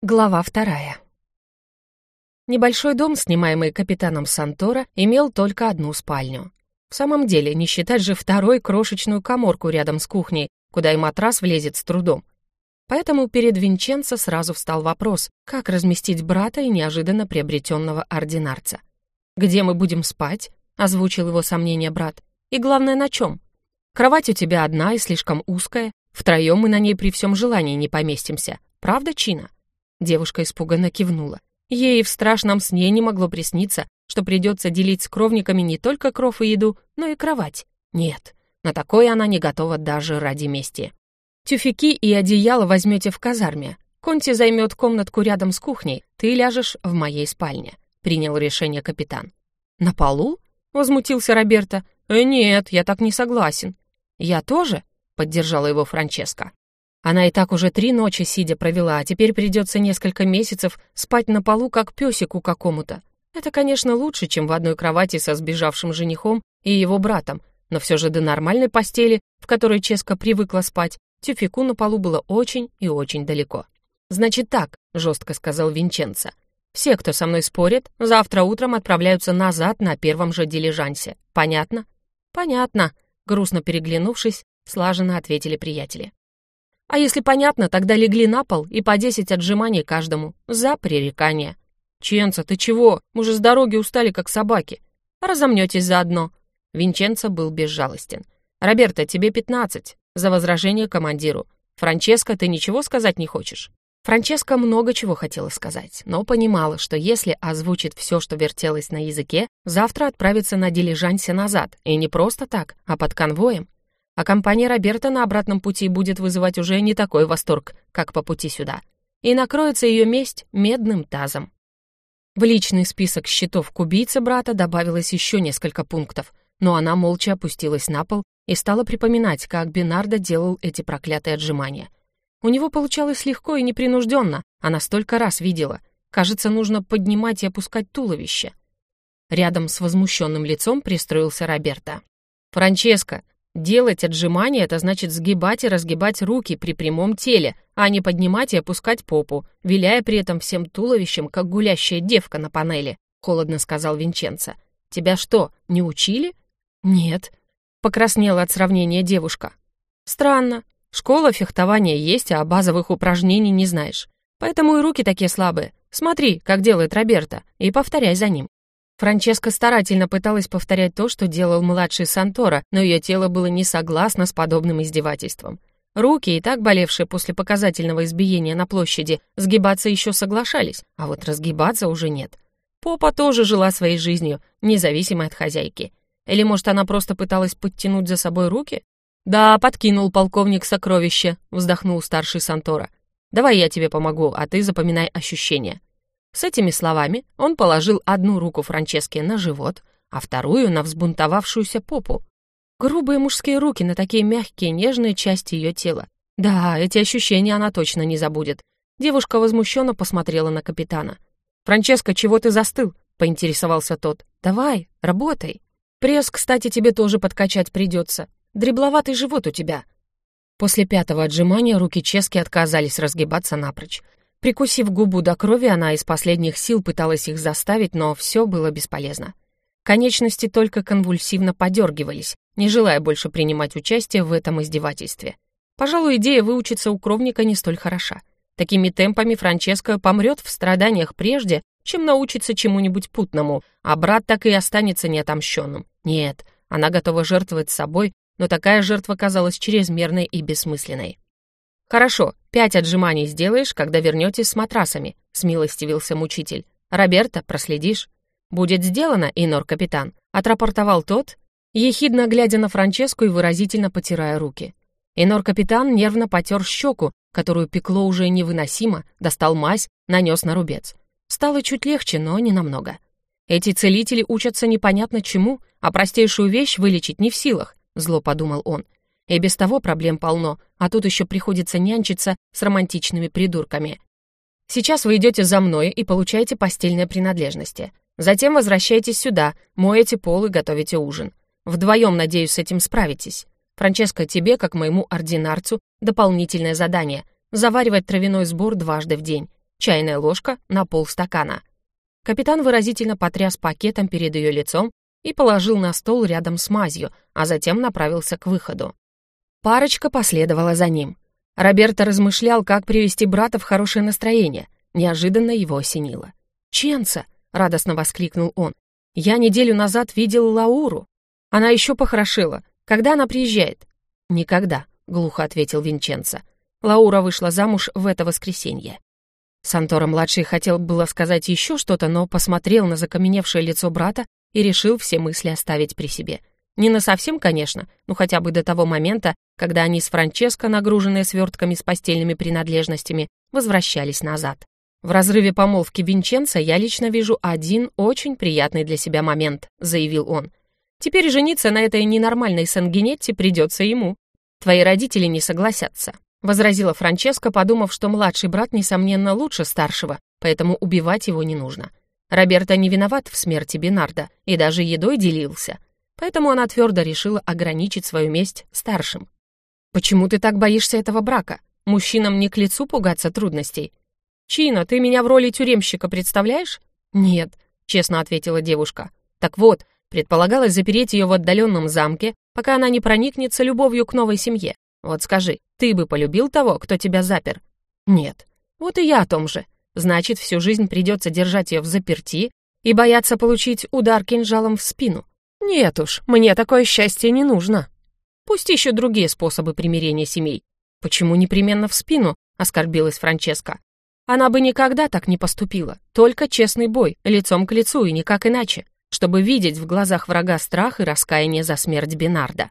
Глава вторая. Небольшой дом, снимаемый капитаном Сантора, имел только одну спальню. В самом деле, не считать же второй крошечную коморку рядом с кухней, куда и матрас влезет с трудом. Поэтому перед Винченцо сразу встал вопрос, как разместить брата и неожиданно приобретенного ординарца. «Где мы будем спать?» — озвучил его сомнение брат. «И главное, на чем? Кровать у тебя одна и слишком узкая, втроем мы на ней при всем желании не поместимся. Правда, Чина?» Девушка испуганно кивнула. Ей в страшном сне не могло присниться, что придется делить с кровниками не только кров и еду, но и кровать. Нет, на такое она не готова даже ради мести. Тюфяки и одеяло возьмете в казарме. Конти займет комнатку рядом с кухней, ты ляжешь в моей спальне», — принял решение капитан. «На полу?» — возмутился Роберто. «Э, нет, я так не согласен». «Я тоже?» — поддержала его Франческа. Она и так уже три ночи сидя провела, а теперь придется несколько месяцев спать на полу, как песику какому-то. Это, конечно, лучше, чем в одной кровати со сбежавшим женихом и его братом, но все же до нормальной постели, в которой Ческа привыкла спать, тюфику на полу было очень и очень далеко. «Значит так», — жестко сказал Винченцо. «Все, кто со мной спорит, завтра утром отправляются назад на первом же дилижансе. Понятно?» «Понятно», — грустно переглянувшись, слаженно ответили приятели. А если понятно, тогда легли на пол и по десять отжиманий каждому. За пререкание. «Ченца, ты чего? Мы же с дороги устали, как собаки. Разомнетесь заодно». Винченцо был безжалостен. «Роберто, тебе пятнадцать. За возражение командиру. Франческо, ты ничего сказать не хочешь?» Франческа много чего хотела сказать, но понимала, что если озвучит все, что вертелось на языке, завтра отправится на дилижансе назад, и не просто так, а под конвоем а компания Роберта на обратном пути будет вызывать уже не такой восторг, как по пути сюда. И накроется ее месть медным тазом. В личный список счетов к убийце брата добавилось еще несколько пунктов, но она молча опустилась на пол и стала припоминать, как Бинардо делал эти проклятые отжимания. У него получалось легко и непринужденно, она столько раз видела. Кажется, нужно поднимать и опускать туловище. Рядом с возмущенным лицом пристроился Роберто. «Франческо, Делать отжимания — это значит сгибать и разгибать руки при прямом теле, а не поднимать и опускать попу, виляя при этом всем туловищем, как гулящая девка на панели», — холодно сказал Винченцо. «Тебя что, не учили?» «Нет», — покраснела от сравнения девушка. «Странно. Школа фехтования есть, а базовых упражнений не знаешь. Поэтому и руки такие слабые. Смотри, как делает Роберто, и повторяй за ним». Франческа старательно пыталась повторять то, что делал младший Сантора, но ее тело было не согласно с подобным издевательством. Руки, и так болевшие после показательного избиения на площади, сгибаться еще соглашались, а вот разгибаться уже нет. Попа тоже жила своей жизнью, независимо от хозяйки. Или, может, она просто пыталась подтянуть за собой руки? «Да, подкинул полковник сокровище», — вздохнул старший Сантора. «Давай я тебе помогу, а ты запоминай ощущения». С этими словами он положил одну руку Франческе на живот, а вторую на взбунтовавшуюся попу. Грубые мужские руки на такие мягкие, нежные части ее тела. Да, эти ощущения она точно не забудет. Девушка возмущенно посмотрела на капитана. «Франческо, чего ты застыл?» — поинтересовался тот. «Давай, работай. Пресс, кстати, тебе тоже подкачать придется. Дребловатый живот у тебя». После пятого отжимания руки Чески отказались разгибаться напрочь. Прикусив губу до крови, она из последних сил пыталась их заставить, но все было бесполезно. Конечности только конвульсивно подергивались, не желая больше принимать участие в этом издевательстве. Пожалуй, идея выучиться у кровника не столь хороша. Такими темпами Франческо помрет в страданиях прежде, чем научится чему-нибудь путному, а брат так и останется неотомщенным. Нет, она готова жертвовать собой, но такая жертва казалась чрезмерной и бессмысленной. «Хорошо, пять отжиманий сделаешь, когда вернетесь с матрасами», — смилостивился мучитель. «Роберто, проследишь?» «Будет сделано, Инор-капитан», — отрапортовал тот, ехидно глядя на Франческу и выразительно потирая руки. Инор-капитан нервно потер щеку, которую пекло уже невыносимо, достал мазь, нанес на рубец. Стало чуть легче, но не намного. Эти целители учатся непонятно чему, а простейшую вещь вылечить не в силах, зло подумал он. И без того проблем полно, а тут еще приходится нянчиться с романтичными придурками. Сейчас вы идете за мной и получаете постельные принадлежности. Затем возвращаетесь сюда, моете пол и готовите ужин. Вдвоем, надеюсь, с этим справитесь. Франческо, тебе, как моему ординарцу, дополнительное задание — заваривать травяной сбор дважды в день. чайная ложка на полстакана. Капитан выразительно потряс пакетом перед ее лицом и положил на стол рядом с мазью, а затем направился к выходу. Парочка последовала за ним. Роберто размышлял, как привести брата в хорошее настроение. Неожиданно его осенило. «Ченца!» — радостно воскликнул он. «Я неделю назад видел Лауру. Она еще похорошела. Когда она приезжает?» «Никогда», — глухо ответил Винченцо. Лаура вышла замуж в это воскресенье. Сантора-младший хотел было сказать еще что-то, но посмотрел на закаменевшее лицо брата и решил все мысли оставить при себе. Не на совсем, конечно, но хотя бы до того момента, когда они с Франческо, нагруженные свертками с постельными принадлежностями, возвращались назад. «В разрыве помолвки Винченца я лично вижу один очень приятный для себя момент», — заявил он. «Теперь жениться на этой ненормальной Сангинетти придется ему. Твои родители не согласятся», — возразила Франческа, подумав, что младший брат, несомненно, лучше старшего, поэтому убивать его не нужно. Роберто не виноват в смерти Бинарда и даже едой делился, поэтому она твердо решила ограничить свою месть старшим. «Почему ты так боишься этого брака? Мужчинам не к лицу пугаться трудностей. «Чина, ты меня в роли тюремщика представляешь?» «Нет», — честно ответила девушка. «Так вот, предполагалось запереть ее в отдаленном замке, пока она не проникнется любовью к новой семье. Вот скажи, ты бы полюбил того, кто тебя запер?» «Нет». «Вот и я о том же. Значит, всю жизнь придется держать ее в заперти и бояться получить удар кинжалом в спину. Нет уж, мне такое счастье не нужно. Пусть ищут другие способы примирения семей. Почему непременно в спину?» — оскорбилась Франческа. Она бы никогда так не поступила. Только честный бой, лицом к лицу и никак иначе, чтобы видеть в глазах врага страх и раскаяние за смерть Бинарда.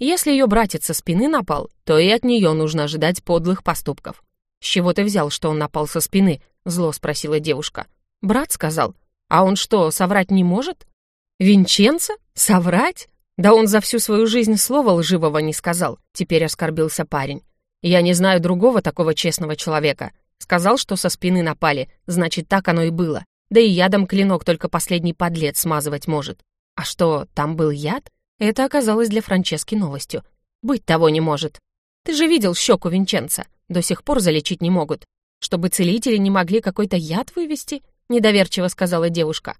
Если ее братец со спины напал, то и от нее нужно ожидать подлых поступков. «С чего ты взял, что он напал со спины?» — зло спросила девушка. «Брат сказал. А он что, соврать не может?» «Винченцо? Соврать? Да он за всю свою жизнь слова лживого не сказал», — теперь оскорбился парень. «Я не знаю другого такого честного человека. Сказал, что со спины напали, значит, так оно и было. Да и ядом клинок только последний подлец смазывать может. А что, там был яд? Это оказалось для Франчески новостью. Быть того не может. Ты же видел щеку Винченца. До сих пор залечить не могут. Чтобы целители не могли какой-то яд вывести? Недоверчиво сказала девушка.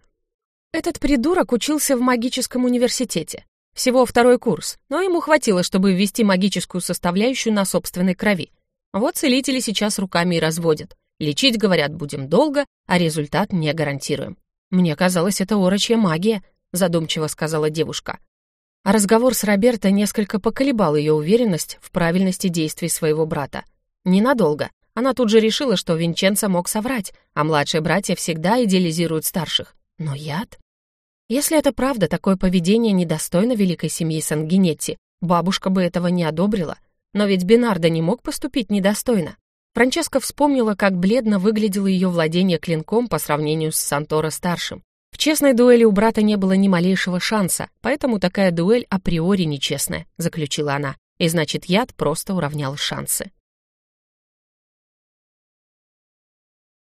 Этот придурок учился в магическом университете. Всего второй курс, но ему хватило, чтобы ввести магическую составляющую на собственной крови. Вот целители сейчас руками и разводят. Лечить, говорят, будем долго, а результат не гарантируем. Мне казалось, это орочья магия, задумчиво сказала девушка. А разговор с Роберто несколько поколебал ее уверенность в правильности действий своего брата. Ненадолго. Она тут же решила, что Винченцо мог соврать, а младшие братья всегда идеализируют старших. Но яд? Если это правда, такое поведение недостойно великой семьи Сангинетти, бабушка бы этого не одобрила. Но ведь Бинардо не мог поступить недостойно. Франческа вспомнила, как бледно выглядело ее владение клинком по сравнению с Санторо-старшим. В честной дуэли у брата не было ни малейшего шанса, поэтому такая дуэль априори нечестная, заключила она, и значит, яд просто уравнял шансы.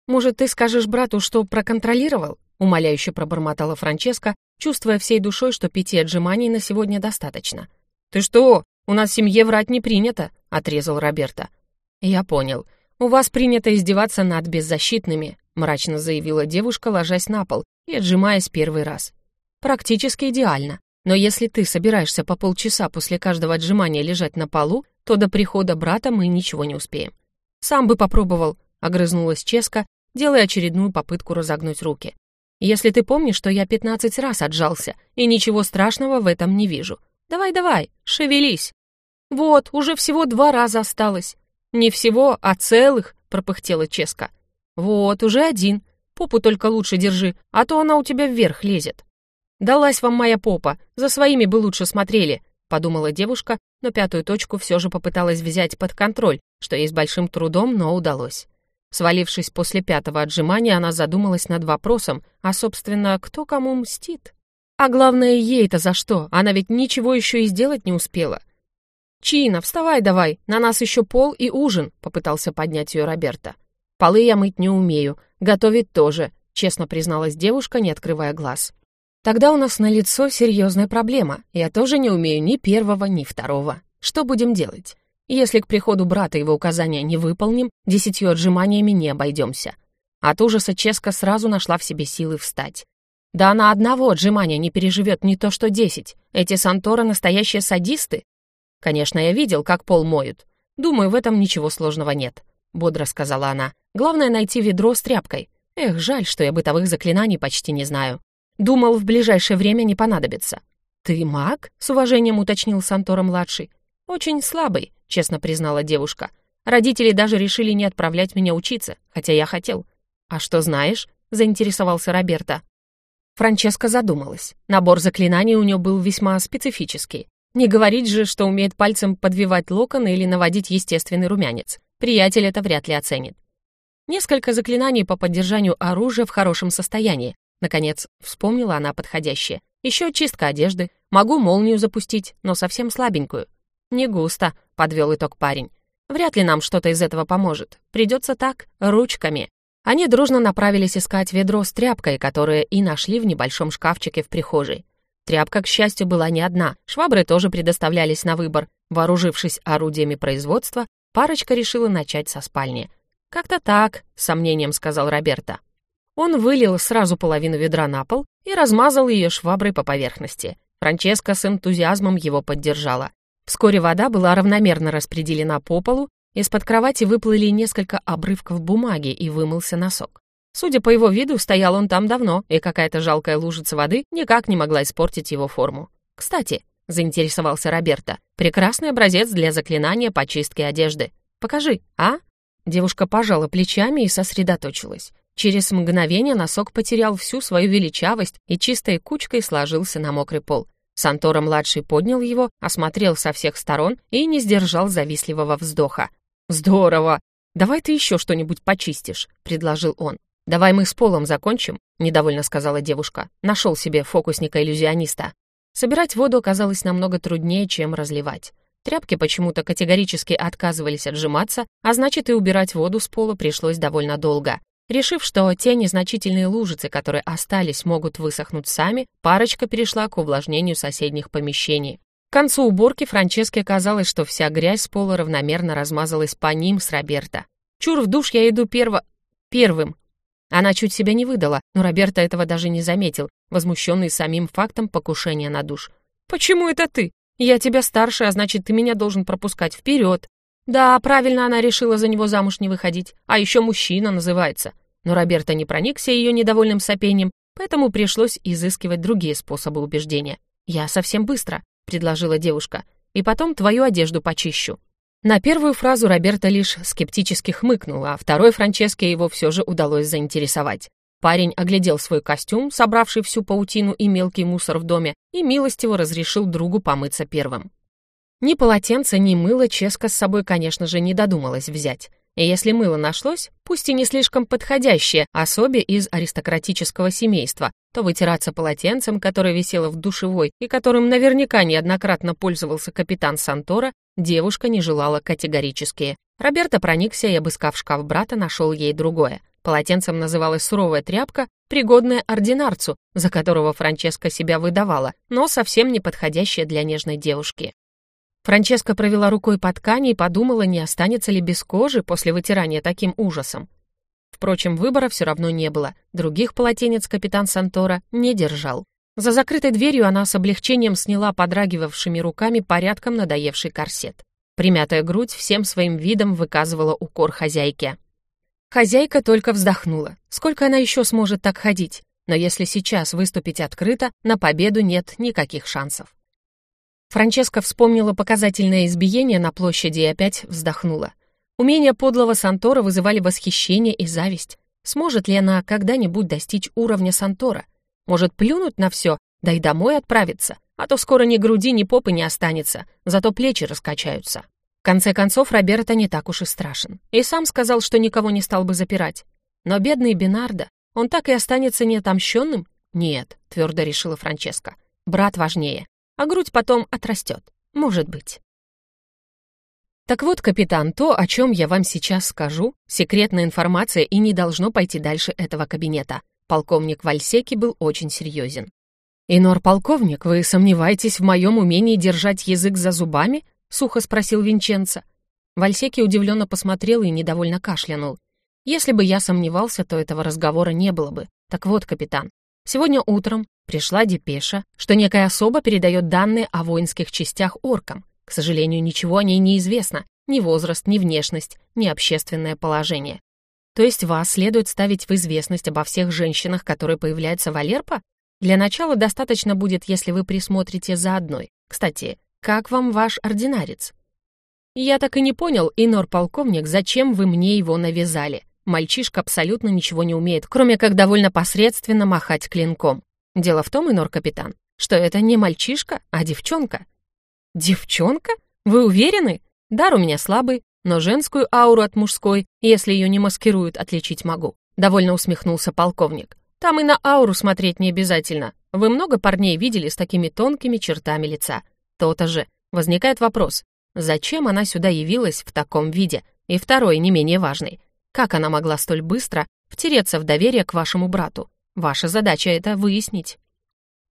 «Может, ты скажешь брату, что проконтролировал?» — умоляюще пробормотала Франческа, чувствуя всей душой, что пяти отжиманий на сегодня достаточно. «Ты что? «У нас в семье врать не принято», — отрезал Роберта. «Я понял. У вас принято издеваться над беззащитными», — мрачно заявила девушка, ложась на пол и отжимаясь первый раз. «Практически идеально. Но если ты собираешься по полчаса после каждого отжимания лежать на полу, то до прихода брата мы ничего не успеем». «Сам бы попробовал», — огрызнулась Ческа, делая очередную попытку разогнуть руки. «Если ты помнишь, что я пятнадцать раз отжался, и ничего страшного в этом не вижу. Давай-давай, шевелись. Вот, уже всего два раза осталось. Не всего, а целых, пропыхтела Ческа. Вот, уже один. Попу только лучше держи, а то она у тебя вверх лезет. Далась вам моя попа, за своими бы лучше смотрели, подумала девушка, но пятую точку все же попыталась взять под контроль, что ей с большим трудом, но удалось. Свалившись после пятого отжимания, она задумалась над вопросом, а, собственно, кто кому мстит? А главное, ей-то за что? Она ведь ничего еще и сделать не успела. «Чина, вставай давай, на нас еще пол и ужин», — попытался поднять ее Роберта. «Полы я мыть не умею, готовить тоже», — честно призналась девушка, не открывая глаз. «Тогда у нас на лицо серьезная проблема. Я тоже не умею ни первого, ни второго. Что будем делать? Если к приходу брата его указания не выполним, десятью отжиманиями не обойдемся. От ужаса Ческа сразу нашла в себе силы встать. Да она одного отжимания не переживет не то что десять. Эти Санторы настоящие садисты. Конечно, я видел, как пол моют. Думаю, в этом ничего сложного нет, бодро сказала она. Главное найти ведро с тряпкой. Эх, жаль, что я бытовых заклинаний почти не знаю. Думал, в ближайшее время не понадобится. Ты маг? с уважением уточнил Сантора-младший. Очень слабый, честно признала девушка. Родители даже решили не отправлять меня учиться, хотя я хотел. А что знаешь? заинтересовался Роберто. Франческа задумалась. Набор заклинаний у нее был весьма специфический. Не говорить же, что умеет пальцем подвивать локоны или наводить естественный румянец. Приятель это вряд ли оценит. Несколько заклинаний по поддержанию оружия в хорошем состоянии. Наконец, вспомнила она подходящее. Еще чистка одежды. Могу молнию запустить, но совсем слабенькую. Не густо, подвел итог парень. Вряд ли нам что-то из этого поможет. Придется так, ручками. Они дружно направились искать ведро с тряпкой, которое и нашли в небольшом шкафчике в прихожей. Тряпка, к счастью, была не одна. Швабры тоже предоставлялись на выбор. Вооружившись орудиями производства, парочка решила начать со спальни. «Как-то так», — с сомнением сказал Роберто. Он вылил сразу половину ведра на пол и размазал ее шваброй по поверхности. Франческа с энтузиазмом его поддержала. Вскоре вода была равномерно распределена по полу, из-под кровати выплыли несколько обрывков бумаги и вымылся носок. Судя по его виду, стоял он там давно, и какая-то жалкая лужица воды никак не могла испортить его форму. «Кстати», — заинтересовался Роберто, «прекрасный образец для заклинания по чистке одежды. Покажи, а?» Девушка пожала плечами и сосредоточилась. Через мгновение носок потерял всю свою величавость и чистой кучкой сложился на мокрый пол. Сантора-младший поднял его, осмотрел со всех сторон и не сдержал завистливого вздоха. «Здорово! Давай ты еще что-нибудь почистишь», — предложил он. «Давай мы с полом закончим», — недовольно сказала девушка. Нашел себе фокусника-иллюзиониста. Собирать воду оказалось намного труднее, чем разливать. Тряпки почему-то категорически отказывались отжиматься, а значит и убирать воду с пола пришлось довольно долго. Решив, что те незначительные лужицы, которые остались, могут высохнуть сами, парочка перешла к увлажнению соседних помещений. К концу уборки Франческе казалось, что вся грязь с пола равномерно размазалась по ним с Роберто. «Чур, в душ я иду перво... первым». Она чуть себя не выдала, но Роберто этого даже не заметил, возмущенный самим фактом покушения на душ. «Почему это ты? Я тебя старше, а значит, ты меня должен пропускать вперед». Да, правильно она решила за него замуж не выходить, а еще мужчина называется. Но Роберто не проникся ее недовольным сопением, поэтому пришлось изыскивать другие способы убеждения. «Я совсем быстро», — предложила девушка, «и потом твою одежду почищу». На первую фразу Роберто лишь скептически хмыкнул, а второй Франческе его все же удалось заинтересовать. Парень оглядел свой костюм, собравший всю паутину и мелкий мусор в доме, и милостиво разрешил другу помыться первым. Ни полотенца, ни мыла Ческа с собой, конечно же, не додумалась взять. И если мыло нашлось, пусть и не слишком подходящее особе из аристократического семейства, то вытираться полотенцем, которое висело в душевой и которым наверняка неоднократно пользовался капитан Сантора, девушка не желала категорически. Роберто проникся и, обыскав шкаф брата, нашел ей другое. Полотенцем называлась суровая тряпка, пригодная ординарцу, за которого Франческа себя выдавала, но совсем не подходящая для нежной девушки. Франческа провела рукой по ткани и подумала, не останется ли без кожи после вытирания таким ужасом. Впрочем, выбора все равно не было. Других полотенец капитан Сантора не держал. За закрытой дверью она с облегчением сняла подрагивавшими руками порядком надоевший корсет. Примятая грудь всем своим видом выказывала укор хозяйке. Хозяйка только вздохнула. Сколько она еще сможет так ходить? Но если сейчас выступить открыто, на победу нет никаких шансов. Франческа вспомнила показательное избиение на площади и опять вздохнула. Умения подлого Сантора вызывали восхищение и зависть. Сможет ли она когда-нибудь достичь уровня Сантора? Может, плюнуть на все, да и домой отправиться? А то скоро ни груди, ни попы не останется, зато плечи раскачаются. В конце концов, Роберто не так уж и страшен. И сам сказал, что никого не стал бы запирать. Но бедный Бинардо, он так и останется неотомщенным? Нет, твердо решила Франческа. Брат важнее а грудь потом отрастет. Может быть. Так вот, капитан, то, о чем я вам сейчас скажу, секретная информация и не должно пойти дальше этого кабинета. Полковник Вальсеки был очень серьезен. «Инор-полковник, вы сомневаетесь в моем умении держать язык за зубами?» — сухо спросил Винченцо. Вальсеки удивленно посмотрел и недовольно кашлянул. Если бы я сомневался, то этого разговора не было бы. Так вот, капитан, сегодня утром пришла депеша, что некая особа передает данные о воинских частях оркам. К сожалению, ничего о ней не известно, ни возраст, ни внешность, ни общественное положение. То есть вас следует ставить в известность обо всех женщинах, которые появляются в Алерпо? Для начала достаточно будет, если вы присмотрите за одной. Кстати, как вам ваш ординарец? Я так и не понял, инор-полковник, зачем вы мне его навязали. Мальчишка абсолютно ничего не умеет, кроме как довольно посредственно махать клинком. Дело в том, инор-капитан, что это не мальчишка, а девчонка. Девчонка? Вы уверены? Дар у меня слабый, но женскую ауру от мужской, если ее не маскируют, отличить могу. Довольно усмехнулся полковник. Там и на ауру смотреть не обязательно. Вы много парней видели с такими тонкими чертами лица. То-то же. Возникает вопрос, зачем она сюда явилась в таком виде? И второй, не менее важный. Как она могла столь быстро втереться в доверие к вашему брату? Ваша задача это выяснить.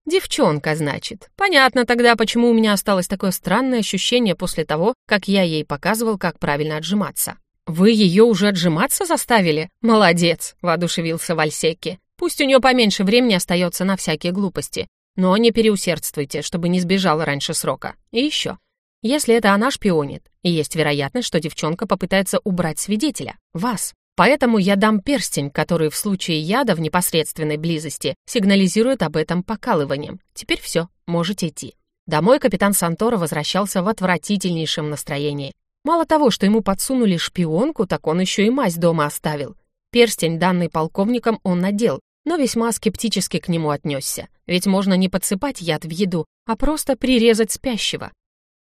Девчонка, значит. Понятно тогда, почему у меня осталось такое странное ощущение после того, как я ей показывал, как правильно отжиматься. Вы ее уже отжиматься заставили? Молодец, воодушевился Вальсеки. Пусть у нее поменьше времени остается на всякие глупости. Но не переусердствуйте, чтобы не сбежала раньше срока. И еще. Если это она шпионит, есть вероятность, что девчонка попытается убрать свидетеля, вас. Поэтому я дам перстень, который в случае яда в непосредственной близости сигнализирует об этом покалыванием. Теперь все, можете идти. Домой капитан Сантора возвращался в отвратительнейшем настроении. Мало того, что ему подсунули шпионку, так он еще и мазь дома оставил. Перстень, данный полковником, он надел, но весьма скептически к нему отнесся. Ведь можно не подсыпать яд в еду, а просто прирезать спящего.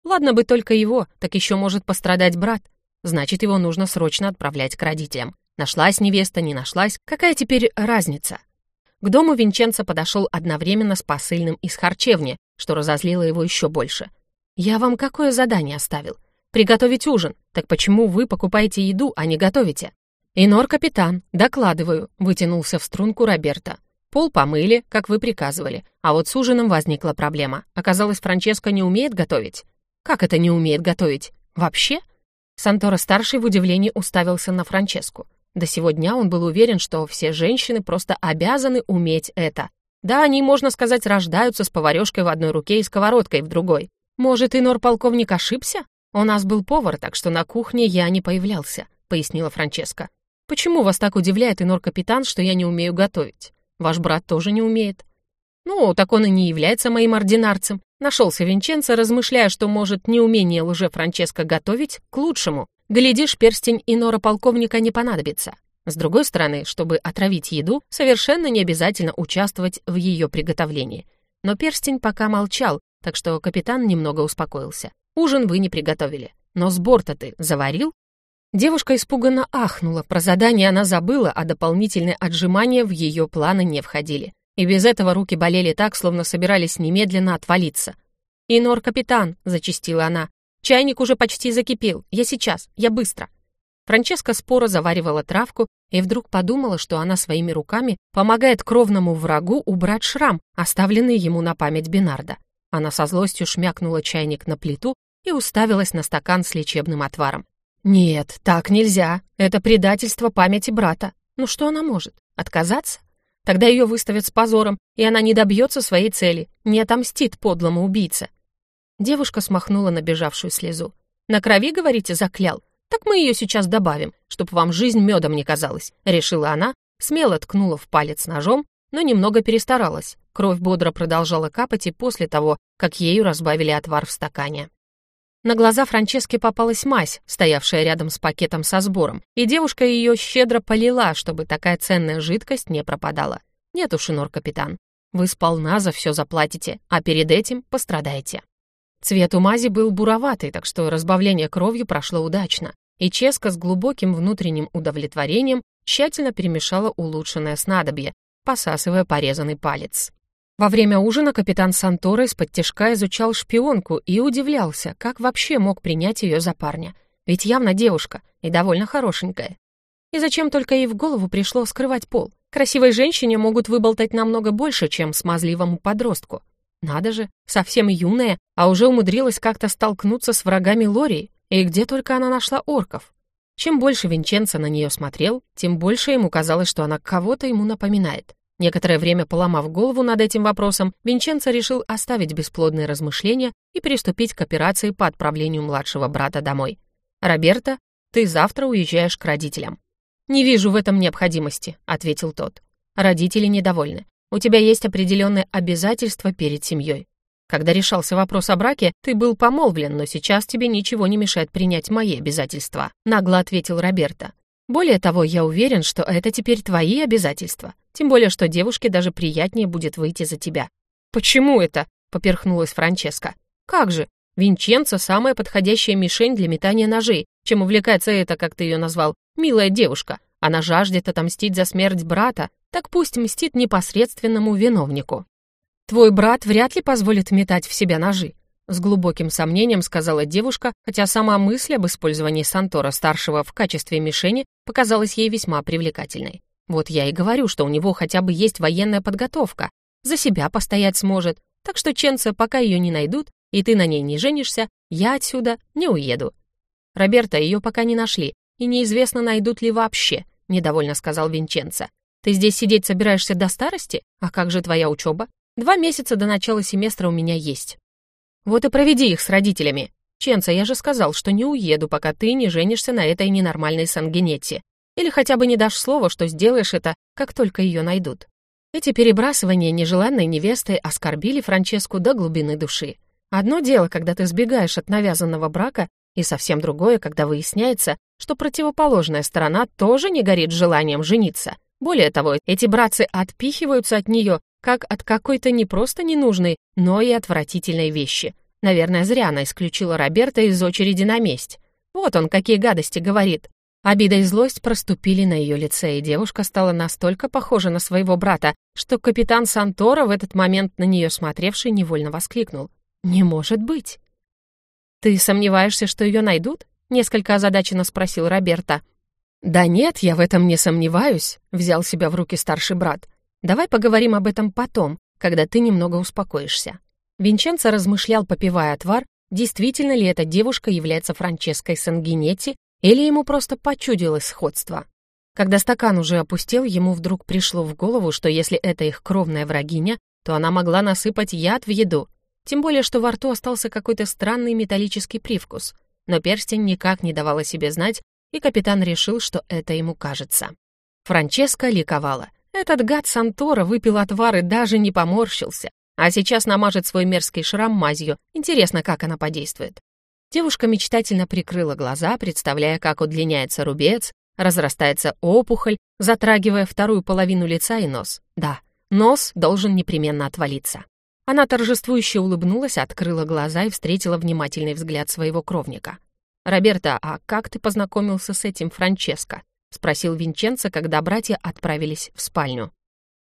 Ладно бы только его, так еще может пострадать брат. Значит, его нужно срочно отправлять к родителям. Нашлась невеста, не нашлась, какая теперь разница? К дому Винченцо подошел одновременно с посыльным из харчевни, что разозлило его еще больше. «Я вам какое задание оставил? Приготовить ужин. Так почему вы покупаете еду, а не готовите?» «Инор, капитан, докладываю», — вытянулся в струнку Роберта. «Пол помыли, как вы приказывали, а вот с ужином возникла проблема. Оказалось, Франческо не умеет готовить. Как это не умеет готовить? Вообще? Сантора-старший в удивлении уставился на Франческу. До сего дня он был уверен, что все женщины просто обязаны уметь это. Да, они, можно сказать, рождаются с поварешкой в одной руке и сковородкой в другой. Может, и нор-полковник ошибся? У нас был повар, так что на кухне я не появлялся, пояснила Франческа. Почему вас так удивляет инор-капитан, что я не умею готовить? Ваш брат тоже не умеет. Ну, так он и не является моим ординарцем. Нашелся Винченцо, размышляя, что, может, неумение лже-Франческо готовить к лучшему. Глядишь, перстень инора полковника не понадобится. С другой стороны, чтобы отравить еду, совершенно не обязательно участвовать в ее приготовлении. Но перстень пока молчал, так что капитан немного успокоился. Ужин вы не приготовили. Но сбор-то ты заварил? Девушка испуганно ахнула. Про задание она забыла, а дополнительные отжимания в ее планы не входили. И без этого руки болели так, словно собирались немедленно отвалиться. «Инор, капитан!» — зачастила она. «Чайник уже почти закипел. Я сейчас. Я быстро». Франческа споро заваривала травку и вдруг подумала, что она своими руками помогает кровному врагу убрать шрам, оставленный ему на память Бинарда. Она со злостью шмякнула чайник на плиту и уставилась на стакан с лечебным отваром. «Нет, так нельзя. Это предательство памяти брата. Ну что она может? Отказаться? Тогда ее выставят с позором, и она не добьется своей цели, не отомстит подлому убийце. Девушка смахнула набежавшую слезу. «На крови, говорите, заклял? Так мы ее сейчас добавим, чтобы вам жизнь медом не казалась», — решила она, смело ткнула в палец ножом, но немного перестаралась. Кровь бодро продолжала капать и после того, как ею разбавили отвар в стакане. На глаза Франческе попалась мазь, стоявшая рядом с пакетом со сбором, и девушка ее щедро полила, чтобы такая ценная жидкость не пропадала. Нет уж, Инор, капитан, вы сполна за все заплатите, а перед этим пострадаете. Цвет у мази был буроватый, так что разбавление кровью прошло удачно, и Ческа с глубоким внутренним удовлетворением тщательно перемешала улучшенное снадобье, посасывая порезанный палец. Во время ужина капитан Сантора из-под тяжка изучал шпионку и удивлялся, как вообще мог принять ее за парня. Ведь явно девушка и довольно хорошенькая. И зачем только ей в голову пришло скрывать пол? Красивой женщине могут выболтать намного больше, чем смазливому подростку. Надо же, совсем юная, а уже умудрилась как-то столкнуться с врагами Лории. И где только она нашла орков? Чем больше Винченцо на нее смотрел, тем больше ему казалось, что она кого-то ему напоминает. Некоторое время поломав голову над этим вопросом, Винченцо решил оставить бесплодные размышления и приступить к операции по отправлению младшего брата домой. «Роберто, ты завтра уезжаешь к родителям». «Не вижу в этом необходимости», — ответил тот. «Родители недовольны. У тебя есть определенные обязательства перед семьей. Когда решался вопрос о браке, ты был помолвлен, но сейчас тебе ничего не мешает принять мои обязательства», — нагло ответил Роберто. «Более того, я уверен, что это теперь твои обязательства. Тем более, что девушке даже приятнее будет выйти за тебя». «Почему это?» — поперхнулась Франческа. «Как же? Винченцо — самая подходящая мишень для метания ножей. Чем увлекается эта, как ты ее назвал, милая девушка. Она жаждет отомстить за смерть брата, так пусть мстит непосредственному виновнику. «Твой брат вряд ли позволит метать в себя ножи», с глубоким сомнением сказала девушка, хотя сама мысль об использовании Сантора-старшего в качестве мишени показалась ей весьма привлекательной. Вот я и говорю, что у него хотя бы есть военная подготовка, за себя постоять сможет, так что Ченца, пока ее не найдут, и ты на ней не женишься, я отсюда не уеду. Роберта ее пока не нашли, и неизвестно, найдут ли вообще, недовольно сказал Винченцо. Ты здесь сидеть собираешься до старости? А как же твоя учеба? Два месяца до начала семестра у меня есть. Вот и проведи их с родителями. Ченца, я же сказал, что не уеду, пока ты не женишься на этой ненормальной Сангенетте. Или хотя бы не дашь слова, что сделаешь это, как только ее найдут. Эти перебрасывания нежеланной невесты оскорбили Франческу до глубины души. Одно дело, когда ты сбегаешь от навязанного брака, и совсем другое, когда выясняется, что противоположная сторона тоже не горит желанием жениться. Более того, эти братцы отпихиваются от нее как от какой-то не просто ненужной, но и отвратительной вещи. Наверное, зря она исключила Роберта из очереди на месть. Вот он, какие гадости говорит. Обида и злость проступили на ее лице, и девушка стала настолько похожа на своего брата, что капитан Сантора, в этот момент на нее смотревший, невольно воскликнул. «Не может быть!» «Ты сомневаешься, что ее найдут?» — несколько озадаченно спросил Роберта. «Да нет, я в этом не сомневаюсь», — взял себя в руки старший брат. Давай поговорим об этом потом, когда ты немного успокоишься». Винченцо размышлял, попивая отвар, действительно ли эта девушка является Франческой Сангинетти или ему просто почудилось сходство. Когда стакан уже опустел, ему вдруг пришло в голову, что если это их кровная врагиня, то она могла насыпать яд в еду, тем более что во рту остался какой-то странный металлический привкус. Но перстень никак не давал о себе знать, и капитан решил, что это ему кажется. Франческа ликовала. Этот гад Сантора выпил отвар и даже не поморщился, а сейчас намажет свой мерзкий шрам мазью. Интересно, как она подействует. Девушка мечтательно прикрыла глаза, представляя, как удлиняется рубец, разрастается опухоль, затрагивая вторую половину лица и нос. Да, нос должен непременно отвалиться. Она торжествующе улыбнулась, открыла глаза и встретила внимательный взгляд своего кровника. «Роберто, а как ты познакомился с этим Франческо?» — спросил Винченцо, когда братья отправились в спальню.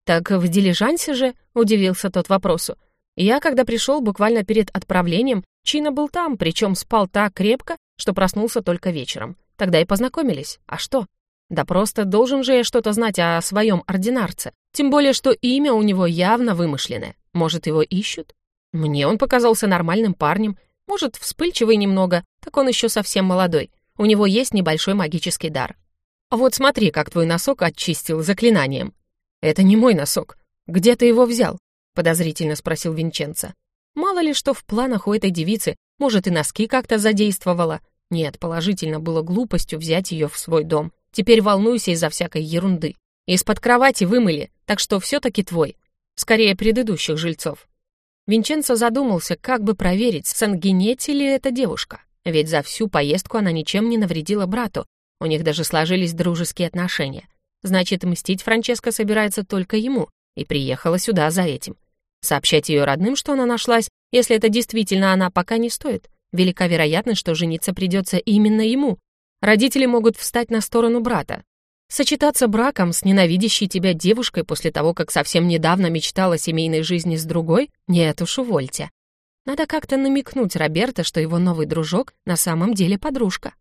«Так в дилижансе же?» — удивился тот вопросу. «Я, когда пришел буквально перед отправлением, Чина был там, причем спал так крепко, что проснулся только вечером. Тогда и познакомились. А что? Да просто должен же я что-то знать о своем ординарце. Тем более, что имя у него явно вымышленное. Может, его ищут? Мне он показался нормальным парнем. Может, вспыльчивый немного, так он еще совсем молодой. У него есть небольшой магический дар. «Вот смотри, как твой носок очистил заклинанием». «Это не мой носок. Где ты его взял?» — подозрительно спросил Винченцо. «Мало ли что в планах у этой девицы, может, и носки как-то задействовала. Нет, положительно было глупостью взять ее в свой дом. Теперь волнуйся из-за всякой ерунды. Из-под кровати вымыли, так что все-таки твой. Скорее, предыдущих жильцов». Винченцо задумался, как бы проверить, сангенетти ли эта девушка. Ведь за всю поездку она ничем не навредила брату, у них даже сложились дружеские отношения. Значит, мстить Франческа собирается только ему, и приехала сюда за этим. Сообщать ее родным, что она нашлась, если это действительно она, пока не стоит. Велика вероятность, что жениться придется именно ему. Родители могут встать на сторону брата. Сочетаться браком с ненавидящей тебя девушкой после того, как совсем недавно мечтала о семейной жизни с другой? Нет уж, увольте. Надо как-то намекнуть Роберта, что его новый дружок на самом деле подружка.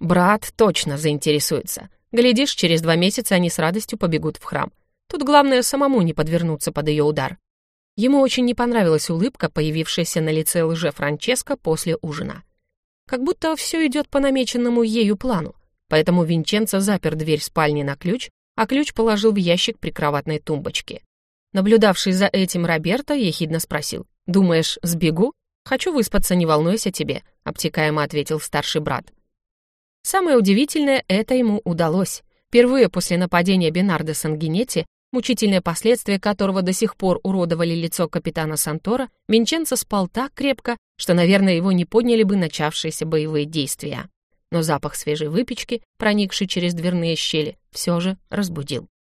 Брат точно заинтересуется. Глядишь, через два месяца они с радостью побегут в храм. Тут главное самому не подвернуться под ее удар. Ему очень не понравилась улыбка, появившаяся на лице лже Франческо после ужина. Как будто все идет по намеченному ею плану. поэтому Винченцо запер дверь спальни на ключ, а ключ положил в ящик прикроватной тумбочки. Наблюдавший за этим Роберто ехидно спросил, «Думаешь, сбегу?» «Хочу выспаться, не волнуйся тебе», — обтекаемо ответил старший брат. Самое удивительное, это ему удалось. Впервые после нападения Бенардо Сангинетти, мучительные последствия которого до сих пор уродовали лицо капитана Сантора, Винченцо спал так крепко, что, наверное, его не подняли бы начавшиеся боевые действия. Но запах свежей выпечки, проникший через дверные щели, все же разбудил.